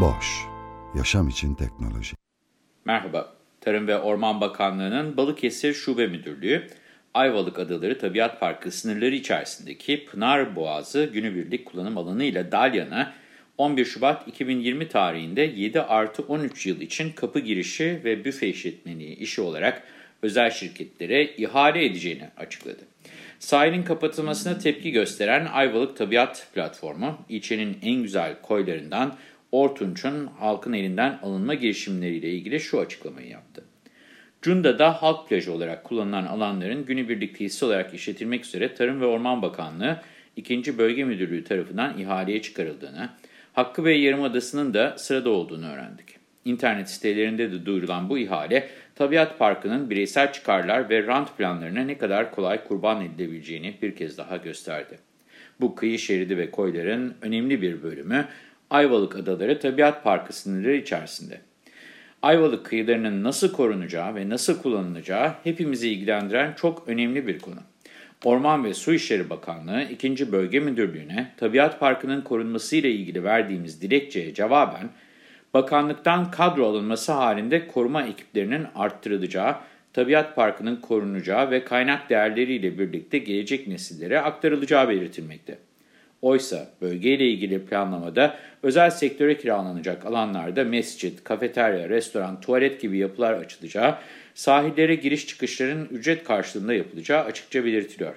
Boş, yaşam için teknoloji. Merhaba, Tarım ve Orman Bakanlığı'nın Balıkesir Şube Müdürlüğü, Ayvalık Adaları Tabiat Parkı sınırları içerisindeki Pınar Boğazı günübirlik kullanım alanı ile Dalyan'a 11 Şubat 2020 tarihinde 7 artı 13 yıl için kapı girişi ve büfe işletmeliği işi olarak özel şirketlere ihale edeceğini açıkladı. Sahilin kapatılmasına tepki gösteren Ayvalık Tabiat Platformu, ilçenin en güzel koylarından Ortunç'un halkın elinden alınma girişimleriyle ilgili şu açıklamayı yaptı. Cunda'da halk plajı olarak kullanılan alanların günübirlik tesis olarak işletilmek üzere Tarım ve Orman Bakanlığı 2. Bölge Müdürlüğü tarafından ihaleye çıkarıldığını, Hakkı Bey Yarımadası'nın da sırada olduğunu öğrendik. İnternet sitelerinde de duyurulan bu ihale, Tabiat Parkı'nın bireysel çıkarlar ve rant planlarına ne kadar kolay kurban edilebileceğini bir kez daha gösterdi. Bu kıyı şeridi ve koyların önemli bir bölümü Ayvalık Adaları Tabiat Parkı sınırları içerisinde. Ayvalık kıyılarının nasıl korunacağı ve nasıl kullanılacağı hepimizi ilgilendiren çok önemli bir konu. Orman ve Su İşleri Bakanlığı 2. Bölge Müdürlüğü'ne Tabiat Parkı'nın korunması ile ilgili verdiğimiz dilekçeye cevaben, bakanlıktan kadro alınması halinde koruma ekiplerinin arttırılacağı, Tabiat Parkı'nın korunacağı ve kaynak değerleriyle birlikte gelecek nesillere aktarılacağı belirtilmekte. Oysa bölgeyle ilgili planlamada özel sektöre kiralanacak alanlarda mescit, kafeterya, restoran, tuvalet gibi yapılar açılacağı, sahillere giriş çıkışların ücret karşılığında yapılacağı açıkça belirtiliyor.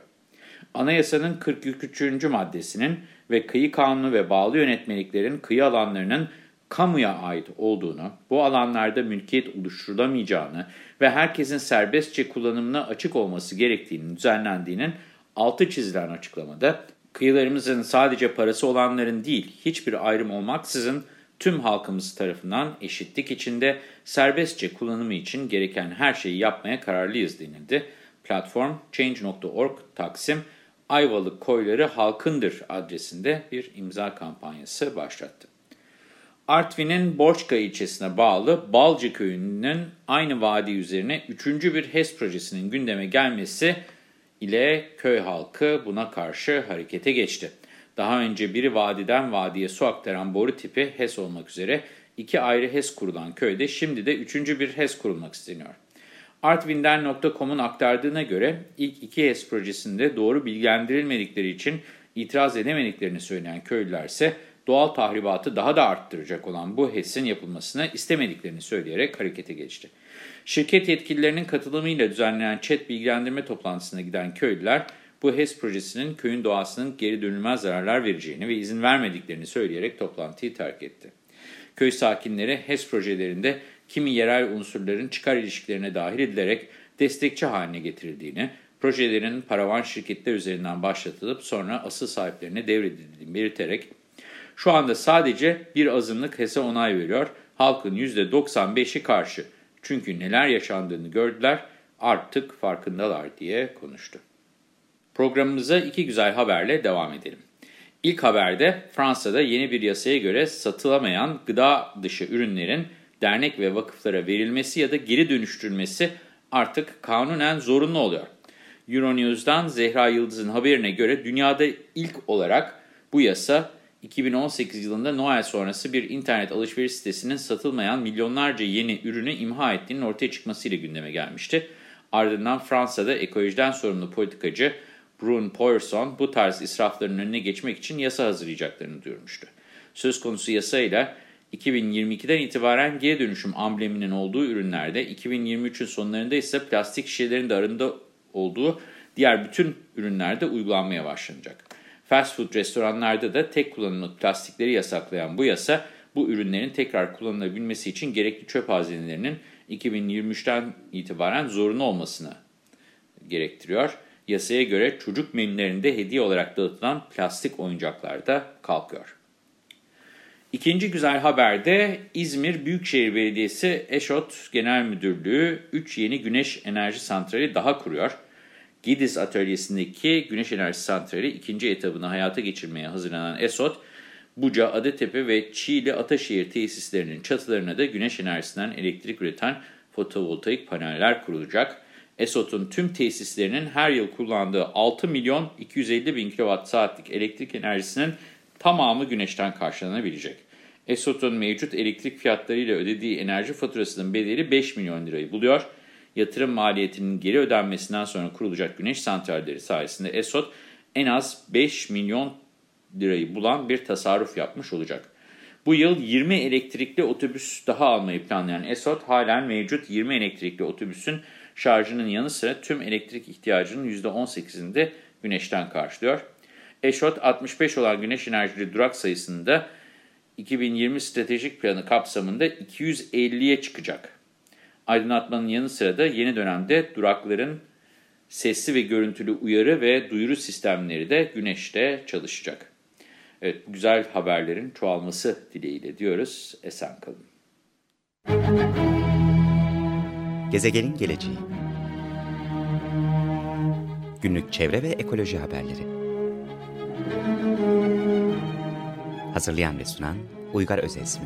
Anayasanın 43. maddesinin ve kıyı kanunu ve bağlı yönetmeliklerin kıyı alanlarının kamuya ait olduğunu, bu alanlarda mülkiyet oluşturulamayacağını ve herkesin serbestçe kullanımına açık olması gerektiğini düzenlendiğinin altı çizilen açıklamada, kıyılarımızın sadece parası olanların değil, hiçbir ayrım olmaksızın tüm halkımız tarafından eşitlik içinde serbestçe kullanımı için gereken her şeyi yapmaya kararlıyız denildi. Platform Change.org Taksim Ayvalık Koyları Halkındır adresinde bir imza kampanyası başlattı. Artvin'in Borçka ilçesine bağlı Balcı köyünün aynı vadi üzerine üçüncü bir HES projesinin gündeme gelmesi ile köy halkı buna karşı harekete geçti. Daha önce biri vadiden vadiye su aktaran boru tipi HES olmak üzere iki ayrı HES kurulan köyde şimdi de üçüncü bir HES kurulmak isteniyor. Artvinden.com'un aktardığına göre ilk iki HES projesinde doğru bilgilendirilmedikleri için itiraz edemediklerini söyleyen köylüler ise doğal tahribatı daha da arttıracak olan bu HES'in yapılmasını istemediklerini söyleyerek harekete geçti. Şirket yetkililerinin katılımıyla düzenlenen chat bilgilendirme toplantısına giden köylüler, bu HES projesinin köyün doğasının geri dönülmez zararlar vereceğini ve izin vermediklerini söyleyerek toplantıyı terk etti. Köy sakinleri HES projelerinde kimi yerel unsurların çıkar ilişkilerine dahil edilerek destekçi haline getirildiğini, projelerin paravan şirketler üzerinden başlatılıp sonra asıl sahiplerine devredildiğini belirterek, şu anda sadece bir azınlık HES'e onay veriyor, halkın %95'i karşı. Çünkü neler yaşandığını gördüler, artık farkındalar diye konuştu. Programımıza iki güzel haberle devam edelim. İlk haberde Fransa'da yeni bir yasaya göre satılamayan gıda dışı ürünlerin dernek ve vakıflara verilmesi ya da geri dönüştürülmesi artık kanunen zorunlu oluyor. Euronews'dan Zehra Yıldız'ın haberine göre dünyada ilk olarak bu yasa 2018 yılında Noel sonrası bir internet alışveriş sitesinin satılmayan milyonlarca yeni ürünü imha ettiğinin ortaya çıkmasıyla gündeme gelmişti. Ardından Fransa'da ekolojiden sorumlu politikacı Brun Poirson bu tarz israfların önüne geçmek için yasa hazırlayacaklarını duyurmuştu. Söz konusu yasayla 2022'den itibaren geri dönüşüm ambleminin olduğu ürünlerde, 2023'ün sonlarında ise plastik şişelerin de arında olduğu diğer bütün ürünlerde uygulanmaya başlanacak. Fast food restoranlarda da tek kullanımlık plastikleri yasaklayan bu yasa, bu ürünlerin tekrar kullanılabilmesi için gerekli çöp hazinelerinin 2023'ten itibaren zorunlu olmasını gerektiriyor. Yasaya göre çocuk menülerinde hediye olarak dağıtılan plastik oyuncaklar da kalkıyor. İkinci güzel haber de İzmir Büyükşehir Belediyesi Eşot Genel Müdürlüğü 3 yeni güneş enerji santrali daha kuruyor. Gidiz atölyesindeki güneş enerji santrali ikinci etabını hayata geçirmeye hazırlanan ESOT, Buca, Adatepe ve Çiğli Ataşehir tesislerinin çatılarına da güneş enerjisinden elektrik üreten fotovoltaik paneller kurulacak. ESOT'un tüm tesislerinin her yıl kullandığı 6 milyon 250 bin kilowatt saatlik elektrik enerjisinin tamamı güneşten karşılanabilecek. ESOT'un mevcut elektrik fiyatlarıyla ödediği enerji faturasının bedeli 5 milyon lirayı buluyor. Yatırım maliyetinin geri ödenmesinden sonra kurulacak güneş santralleri sayesinde ESOT en az 5 milyon lirayı bulan bir tasarruf yapmış olacak. Bu yıl 20 elektrikli otobüs daha almayı planlayan ESOT halen mevcut 20 elektrikli otobüsün şarjının yanı sıra tüm elektrik ihtiyacının %18'ini de güneşten karşılıyor. ESOT 65 olan güneş enerjili durak sayısını da 2020 stratejik planı kapsamında 250'ye çıkacak. Aydınlatmanın yanı sıra da yeni dönemde durakların sesli ve görüntülü uyarı ve duyuru sistemleri de güneşte çalışacak. Evet, güzel haberlerin çoğalması dileğiyle diyoruz. Esen kalın. Gezegenin geleceği Günlük çevre ve ekoloji haberleri Hazırlayan ve sunan Uygar Özesmi